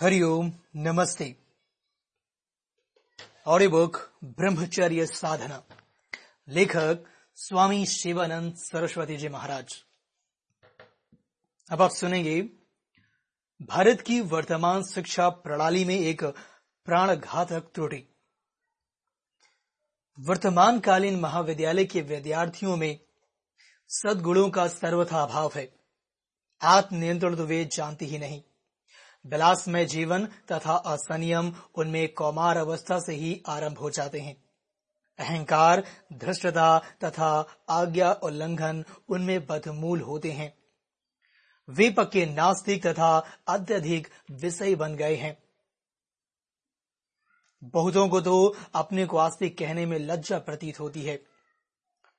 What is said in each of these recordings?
हरिओम नमस्ते। Audio book ब्रह्मचर्य साधना। लेखक, स्वामी शिवानंद सरस्वती जी महाराज। अब आप सुनेंगे, भारत की वर्तमान शिक्षा प्रणाली में एक प्राणघातक त्रुटि। वर्तमान कालीन महाविद्यालय के विद्यार्थियों में सदगुणों का सर्वथा अभाव है। आत्मनियंत्रण तो वे जानती ही नहीं। विलासमय जीवन तथा असंयम उनमें कौमार अवस्था से ही आरंभ हो जाते हैं। अहंकार, धृष्टता तथा आज्ञा उल्लंघन उनमें बदमूल होते हैं। वे पक्के नास्तिक तथा अत्यधिक विषय बन गए हैं। बहुतों को तो अपने को आस्तिक कहने में लज्जा प्रतीत होती है।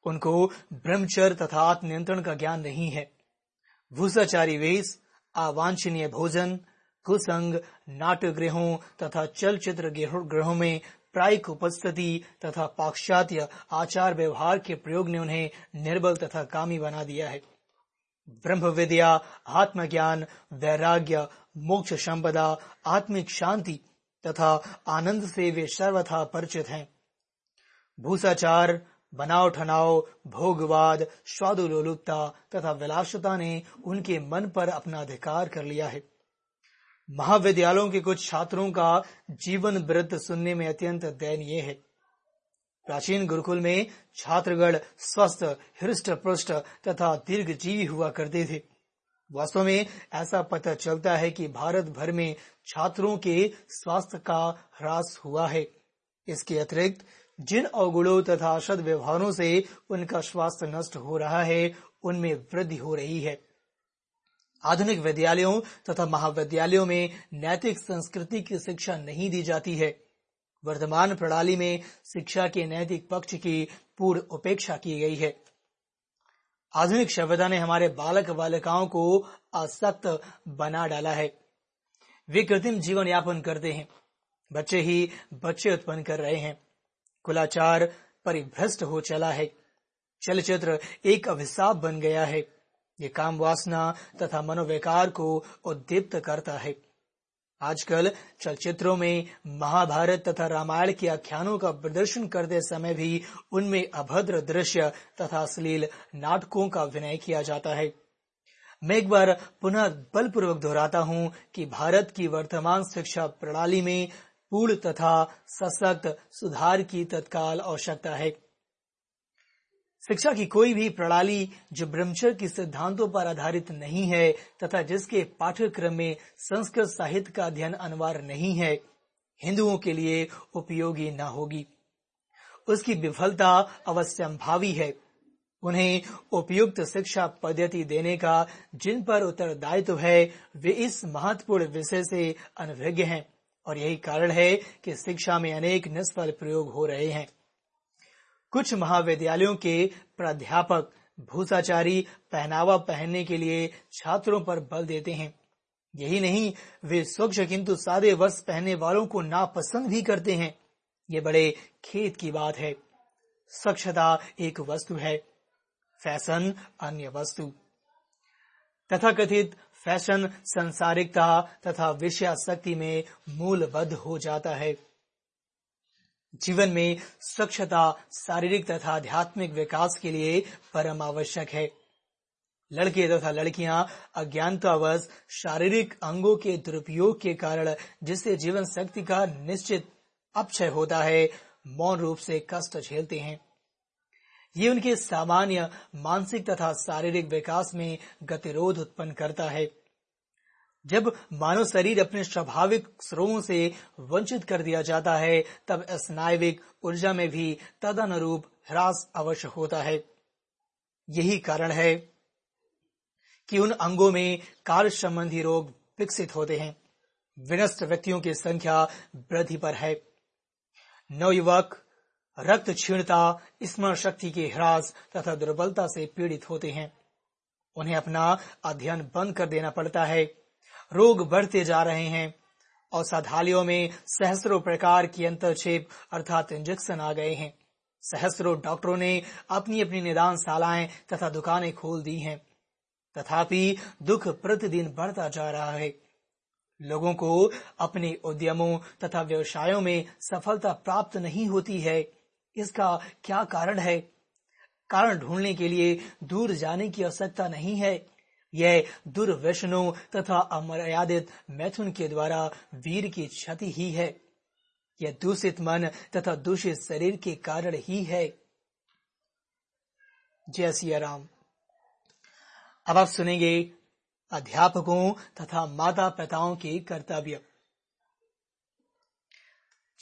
उनको ब्रह्मचर तथा आत्मनियंत्रण का ज्ञान नहीं है। भूसाचारी वेश, अवांछनीय भोजन कुसंग नाट्यगृहों तथा चलचित्र गृहों में प्रायिक उपस्थिति तथा पाश्चात्य आचार व्यवहार के प्रयोग ने उन्हें निर्बल तथा कामी बना दिया है। ब्रह्म विद्या आत्मज्ञान, वैराग्य, मोक्ष संपदा, आत्मिक शांति तथा आनंद से वे सर्वथा परिचित हैं। भूसाचार, बनाव ठनाव, भोगवाद स्वादुलोलुपता तथा विलासता ने उनके मन पर अपना अधिकार कर लिया है। महाविद्यालयों के कुछ छात्रों का जीवन वृत्त सुनने में अत्यंत दयनीय है। प्राचीन गुरुकुल में छात्रगण स्वस्थ हृष्ट पृष्ठ तथा दीर्घ जीवी हुआ करते थे। वास्तव में ऐसा पता चलता है कि भारत भर में छात्रों के स्वास्थ्य का ह्रास हुआ है। इसके अतिरिक्त जिन अवगुणों तथा सद व्यवहारों से उनका स्वास्थ्य नष्ट हो रहा है, उनमें वृद्धि हो रही है। आधुनिक विद्यालयों तथा महाविद्यालयों में नैतिक संस्कृति की शिक्षा नहीं दी जाती है। वर्तमान प्रणाली में शिक्षा के नैतिक पक्ष की पूर्ण उपेक्षा की गई है। आधुनिक सभ्यता ने हमारे बालक बालिकाओं को असक्त बना डाला है। वे कृत्रिम जीवन यापन करते हैं। बच्चे ही बच्चे उत्पन्न कर रहे हैं। कुलाचार परिभ्रष्ट हो चला है। चलचित्र एक अभिशाप बन गया है। ये काम वासना तथा मनोविकार को उद्दीप्त करता है। आजकल चलचित्रों में महाभारत तथा रामायण के आख्यानों का प्रदर्शन करते समय भी उनमें अभद्र दृश्य तथा अश्लील नाटकों का विनय किया जाता है। मैं एक बार पुनः बलपूर्वक दोहराता हूँ कि भारत की वर्तमान शिक्षा प्रणाली में पूर्ण तथा सशक्त सुधार की तत्काल आवश्यकता है। शिक्षा की कोई भी प्रणाली जो ब्रह्मचर्य के सिद्धांतों पर आधारित नहीं है, तथा जिसके पाठ्यक्रम में संस्कृत साहित्य का अध्ययन अनिवार्य नहीं है, हिंदुओं के लिए उपयोगी न होगी। उसकी विफलता अवश्यंभावी है। उन्हें उपयुक्त शिक्षा पद्धति देने का जिन पर उत्तरदायित्व है, वे इस महत्वपूर्ण विषय से अनभिज्ञ हैं, और यही कारण है कि शिक्षा में अनेक निष्फल प्रयोग हो रहे हैं। कुछ महाविद्यालयों के प्राध्यापक भूसाचारी पहनावा पहनने के लिए छात्रों पर बल देते हैं। यही नहीं, वे स्वच्छ किंतु सादे वस्त्र पहनने वालों को नापसंद भी करते हैं। ये बड़े खेत की बात है। स्वच्छता एक वस्तु है, फ़ैशन अन्य वस्तु। तथा कथित फ़ैशन, संसारिकता तथा विषयाशक्ति में मूलबद्ध हो जाता है। जीवन में स्वच्छता, शारीरिक तथा आध्यात्मिक विकास के लिए परम आवश्यक है। लड़के तथा लड़कियाँ अज्ञानतावश शारीरिक अंगों के दुरुपयोग के कारण जिससे जीवन शक्ति का निश्चित अपक्षय होता है, मौन रूप से कष्ट झेलते हैं। ये उनके सामान्य, मानसिक तथा शारीरिक विकास में गतिरोध उत्पन्न करता है। जब मानव शरीर अपने स्वाभाविक स्रोतों से वंचित कर दिया जाता है, तब स्नायविक ऊर्जा में भी तदनुरूप ह्रास अवश्य होता है। यही कारण है कि उन अंगों में कार्य संबंधी रोग विकसित होते हैं। विनष्ट व्यक्तियों की संख्या वृद्धि पर है। नवयुवक रक्त क्षीणता, स्मरण शक्ति के ह्रास तथा दुर्बलता से पीड़ित होते हैं। उन्हें अपना अध्ययन बंद कर देना पड़ता है। रोग बढ़ते जा रहे हैं। औषधालयों में सहस्रों प्रकार की अंतरक्षेप अर्थात इंजेक्शन आ गए हैं। सहस्रों डॉक्टरों ने अपनी अपनी निदान शालाएँ तथा दुकानें खोल दी हैं। तथापि दुख प्रतिदिन बढ़ता जा रहा है। लोगों को अपने उद्यमों तथा व्यवसायों में सफलता प्राप्त नहीं होती है। इसका क्या कारण है? कारण ढूँढने के लिए दूर जाने की आवश्यकता नहीं है। यह दुर्व्यसनों तथा अमर्यादित मैथुन के द्वारा वीर की क्षति ही है। यह दूषित मन तथा दूषित शरीर के कारण ही है। जय सिया राम अब आप सुनेंगे अध्यापकों तथा माता पिताओं के कर्तव्य।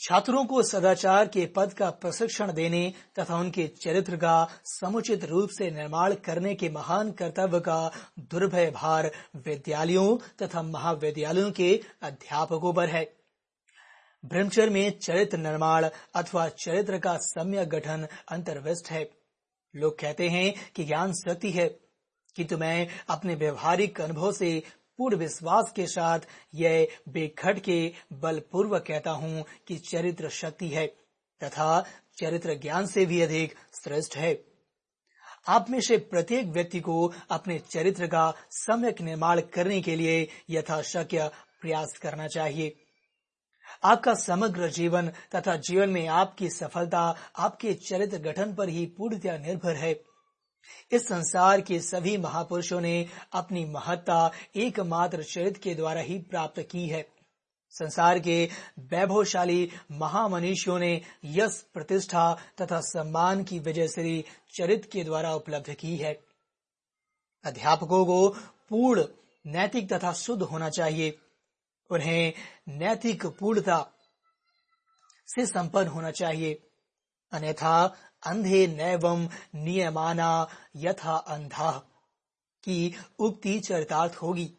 छात्रों को सदाचार के पद का प्रशिक्षण देने तथा उनके चरित्र का समुचित रूप से निर्माण करने के महान कर्तव्य का दुर्भय भार विद्यालयों तथा महाविद्यालयों के अध्यापकों पर है। ब्रह्मचर्य में चरित्र निर्माण अथवा चरित्र का सम्य गठन अंतर्विष्ट है। लोग कहते हैं कि ज्ञान शक्ति है, किंतु मैं अपने व्यवहारिक अनुभव से पूर्ण विश्वास के साथ यह बेखट के बलपूर्वक कहता हूँ कि चरित्र शक्ति है, तथा चरित्र ज्ञान से भी अधिक श्रेष्ठ है। आप में से प्रत्येक व्यक्ति को अपने चरित्र का सम्यक निर्माण करने के लिए यथाशक्य प्रयास करना चाहिए। आपका समग्र जीवन तथा जीवन में आपकी सफलता, आपके चरित्र गठन पर ही पूर्णतया निर्भर है। इस संसार के सभी महापुरुषों ने अपनी महत्ता एकमात्र चरित्र के द्वारा ही प्राप्त की है। संसार के वैभवशाली महामनीषियों ने यश, प्रतिष्ठा तथा सम्मान की विजय श्री चरित्र के द्वारा उपलब्ध की है। अध्यापकों को पूर्ण, नैतिक तथा शुद्ध होना चाहिए। उन्हें नैतिक पूर्णता से संपन्न होना चाहिए। अन्यथा अंधे नैवम नियमाना यथा अंधा की उक्ति चरितार्थ होगी।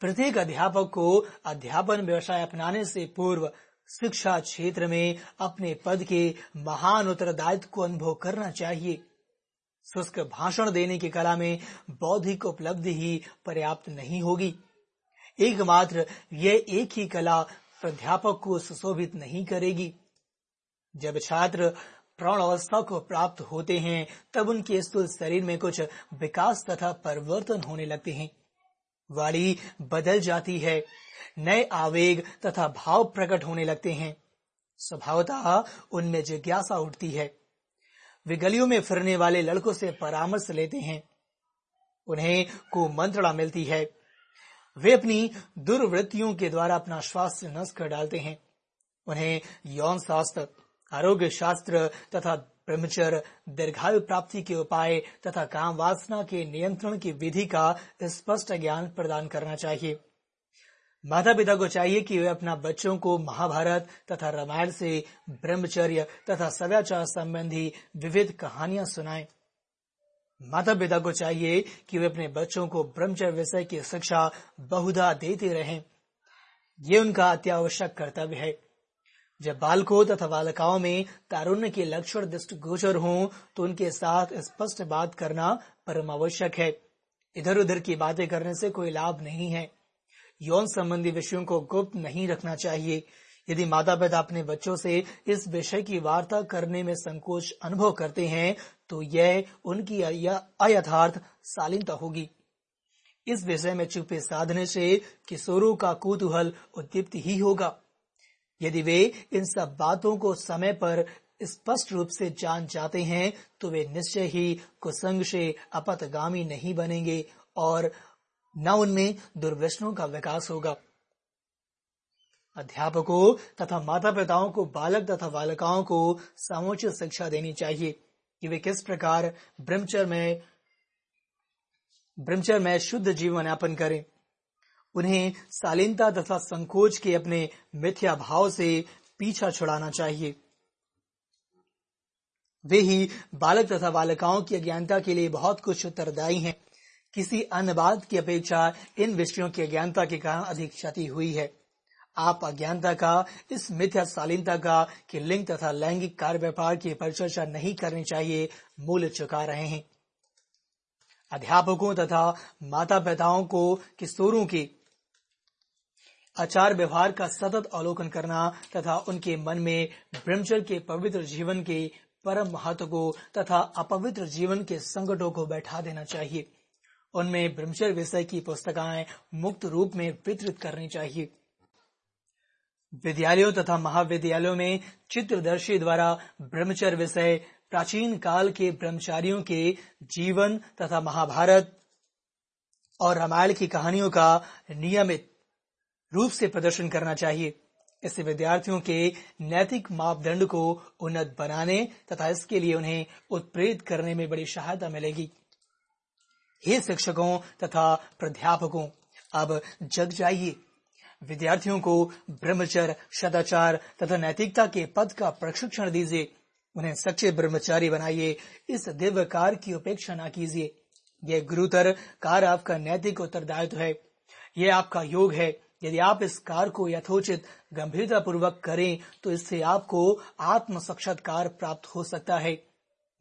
प्रत्येक अध्यापक को अध्यापन व्यवसाय अपनाने से पूर्व शिक्षा क्षेत्र में अपने पद के महान उत्तरदायित्व को अनुभव करना चाहिए। शुष्क भाषण देने की कला में बौद्धिक उपलब्धि ही पर्याप्त नहीं होगी। एकमात्र यह एक ही कला प्राध्यापक को सुशोभित नहीं करेगी। जब छात्र प्रौण अवस्था को प्राप्त होते हैं, तब उनके स्थूल शरीर में कुछ विकास तथा परिवर्तन होने लगते हैं। वाणी बदल जाती है, नए आवेग तथा भाव प्रकट होने लगते हैं। स्वभावतः उनमें जिज्ञासा उठती है। वे गलियों में फिरने वाले लड़कों से परामर्श लेते हैं। उन्हें को मंत्रणा मिलती है। वे अपनी दुर्वृत्तियों के द्वारा अपना स्वास्थ्य नष्ट कर डालते हैं। उन्हें यौन शास्त्र आरोग्य शास्त्र तथा ब्रह्मचर्य, दीर्घायु प्राप्ति के उपाय तथा काम वासना के नियंत्रण की विधि का स्पष्ट ज्ञान प्रदान करना चाहिए। माता पिता को चाहिए कि वे अपना बच्चों को महाभारत तथा रामायण से ब्रह्मचर्य तथा सदाचार संबंधी विविध कहानियाँ सुनाएँ। माता पिता को चाहिए कि वे अपने बच्चों को ब्रह्मचर्य विषय की शिक्षा बहुधा देते रहें। ये उनका अत्यावश्यक कर्तव्य है। जब बालकों तथा बालिकाओं में तारुण्य के लक्षण दृष्ट गोचर हों तो उनके साथ स्पष्ट बात करना परम आवश्यक है। इधर उधर की बातें करने से कोई लाभ नहीं है। यौन संबंधी विषयों को गुप्त नहीं रखना चाहिए। यदि माता पिता अपने बच्चों से इस विषय की वार्ता करने में संकोच अनुभव करते हैं तो यह उनकी अयथार्थ शालीनता होगी। इस विषय में चुपे साधने से किशोरों का कुतूहल उद्दीप्त ही होगा। यदि वे इन सब बातों को समय पर स्पष्ट रूप से जान जाते हैं तो वे निश्चय ही कुसंग से अपतगामी नहीं बनेंगे और न उनमें दुर्व्यसनों का विकास होगा। अध्यापकों तथा माता पिताओं को, बालक तथा बालिकाओं को समुचित शिक्षा देनी चाहिए कि वे किस प्रकार ब्रह्मचर्य में ब्रह्मचर्य में शुद्ध जीवन यापन करें। उन्हें शालीनता तथा संकोच के अपने मिथ्या भाव से पीछा छुड़ाना चाहिए। वे ही बालक तथा बालिकाओं की अज्ञानता के लिए बहुत कुछ उत्तरदायी हैं। किसी अन्य बात की अपेक्षा इन विषयों की अज्ञानता के कारण अधिक क्षति हुई है। आप अज्ञानता का, इस मिथ्या शालीनता का कि लिंग तथा लैंगिक कार्य व्यापार की परिचर्चा नहीं करनी चाहिए, मूल चुका रहे हैं। अध्यापकों तथा माता पिताओं को किशोरों के आचार व्यवहार का सतत अवलोकन करना तथा उनके मन में ब्रह्मचर्य के पवित्र जीवन के परम महत्व को तथा अपवित्र जीवन के संकटों को बैठा देना चाहिए। उनमें ब्रह्मचर्य विषय की पुस्तकें मुक्त रूप में वितरित करनी चाहिए। विद्यालयों तथा महाविद्यालयों में चित्रदर्शी द्वारा ब्रह्मचर्य विषय, प्राचीन काल के ब्रह्मचारियों के जीवन तथा महाभारत और रामायण की कहानियों का नियमित रूप से प्रदर्शन करना चाहिए। इससे विद्यार्थियों के नैतिक मापदंड को उन्नत बनाने तथा इसके लिए उन्हें उत्प्रेरित करने में बड़ी सहायता मिलेगी। हे शिक्षकों तथा प्राध्यापकों, अब जग जाइए। विद्यार्थियों को ब्रह्मचर्य, सदाचार तथा नैतिकता के पद का प्रशिक्षण दीजिए। उन्हें सच्चे ब्रह्मचारी बनाइए। इस दिव्य कार्य की उपेक्षा न कीजिए। यह गुरुतर कार्य आपका नैतिक उत्तरदायित्व है। यह आपका योग है। यदि आप इस कार्य को यथोचित गंभीरता पूर्वक करें तो इससे आपको आत्म साक्षात्कार प्राप्त हो सकता है।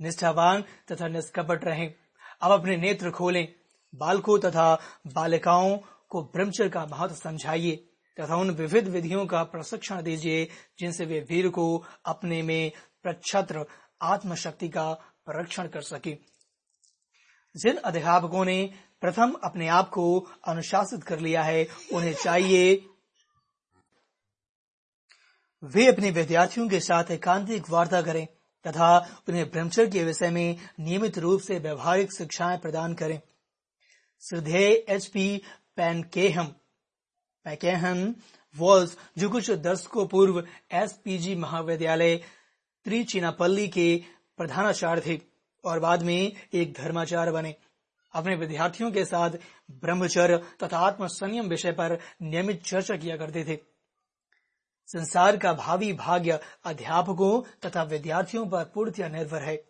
निष्ठावान तथा निष्कपट रहें। अब अपने नेत्र खोलें। बालकों तथा बालिकाओं को ब्रह्मचर्य का महत्व समझाइए तथा उन विविध विधियों का प्रशिक्षण दीजिए, जिनसे वे वीर को अपने में प्रक्षत्र आत्मशक्ति का परीक्षण कर सके। जिन अध्यापकों ने प्रथम अपने आप को अनुशासित कर लिया है। उन्हें चाहिए वे अपने विद्यार्थियों के साथ एकांतिक वार्ता करें तथा उन्हें ब्रह्मचर्य के विषय में नियमित रूप से व्यवहारिक शिक्षाएँ प्रदान करें। श्रद्धेय एच पी पैनकेहम पैकेहम वॉल्स, जो कुछ दशकों पूर्व एसपीजी महाविद्यालय त्रिचिनापल्ली के प्रधानाचार्य थे और बाद में एक धर्माचार्य बने। अपने विद्यार्थियों के साथ ब्रह्मचर्य तथा आत्म संयम विषय पर नियमित चर्चा किया करते थे। संसार का भावी भाग्य अध्यापकों तथा विद्यार्थियों पर पूर्णतया निर्भर है।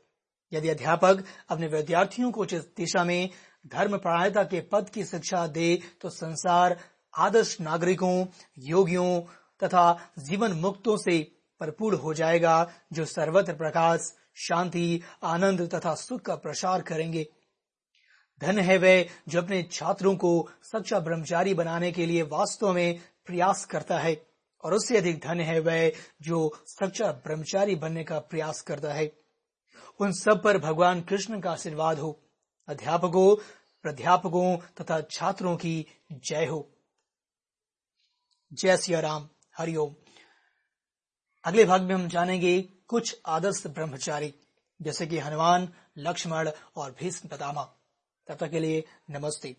यदि अध्यापक अपने विद्यार्थियों को जिस दिशा में धर्म प्राणता के पद की शिक्षा दे तो संसार आदर्श नागरिकों, योगियों तथा जीवन मुक्तों से भरपूर हो जाएगा, जो सर्वत्र प्रकाश, शांति, आनंद तथा सुख का प्रसार करेंगे। धन है वह जो अपने छात्रों को सच्चा ब्रह्मचारी बनाने के लिए वास्तव में प्रयास करता है, और उससे अधिक धन है वह जो सच्चा ब्रह्मचारी बनने का प्रयास करता है। उन सब पर भगवान कृष्ण का आशीर्वाद हो। अध्यापकों, प्राध्यापकों तथा छात्रों की जय हो। जय सिया राम। हरिओम अगले भाग में हम जानेंगे कुछ आदर्श ब्रह्मचारी, जैसे कि हनुमान, लक्ष्मण और भीष्म पितामह। तब तक के लिए नमस्ते।